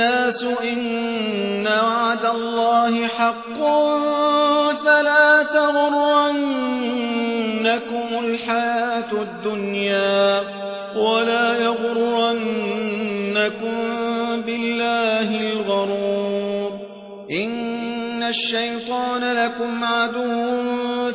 الناس إن وعد الله حق فلا تغرنكم الحياة الدنيا ولا يغرنكم بالله الغرور إن الشيطان لكم عدو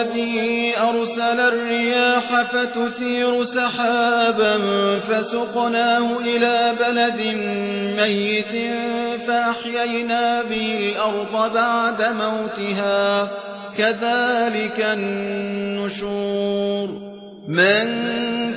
الذي أرسل الرياح فتثير سحابا فسقناه إلى بلد ميت فأحيينا به الأرض بعد موتها. كذلك النشور. من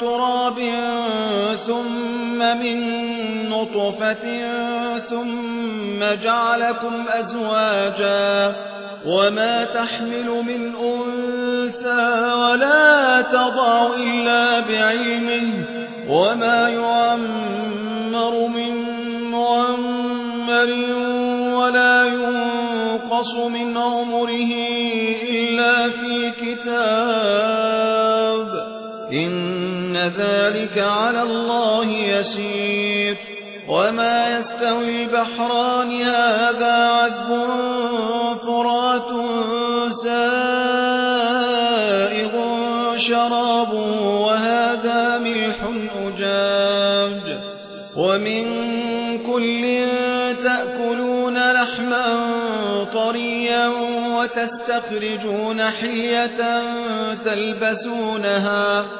تراب ثم من نطفة ثم جعلكم أزواجا وما تحمل من أنثى ولا تضع إلا بعلمه وما يعمر ذلك على الله يسير وما يستوي البحران هذا عذب فرات سائغ شراب وهذا ملح أجاج ومن كل تأكلون لحما طريا وتستخرجون حية تلبسونها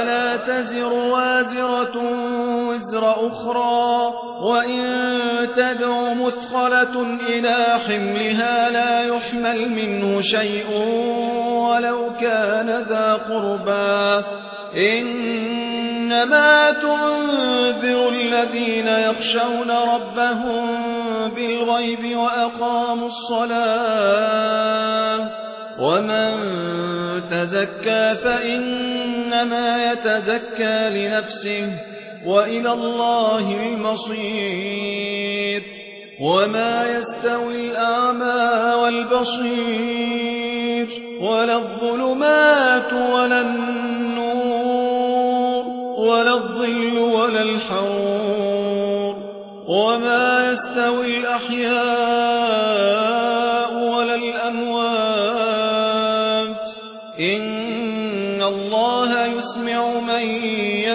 ولا تزر وازرة وزر أخرى وإن تدع مثقلة إلى حملها لا يحمل منه شيء ولو كان ذا قربا إنما تنذر الذين يخشون ربهم بالغيب وأقاموا الصلاة. ومن تزكى فإنما يتزكى لنفسه وإلى الله المصير وما يستوي الأعمى والبصير ولا الظلمات ولا النور ولا الظل ولا الحرور وما يستوي الأحياء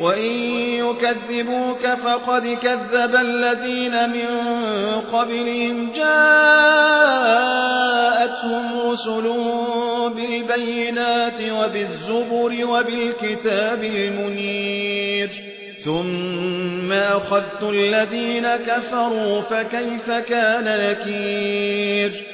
وإن يكذبوك فقد كذب الذين من قبلهم جاءتهم رسل بالبينات وبالزبر وبالكتاب المنير ثم أخذت الذين كفروا فكيف كان نكير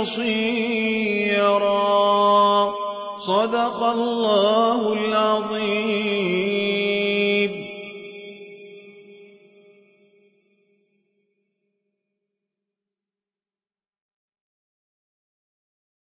بصيرا صدق الله العظيم.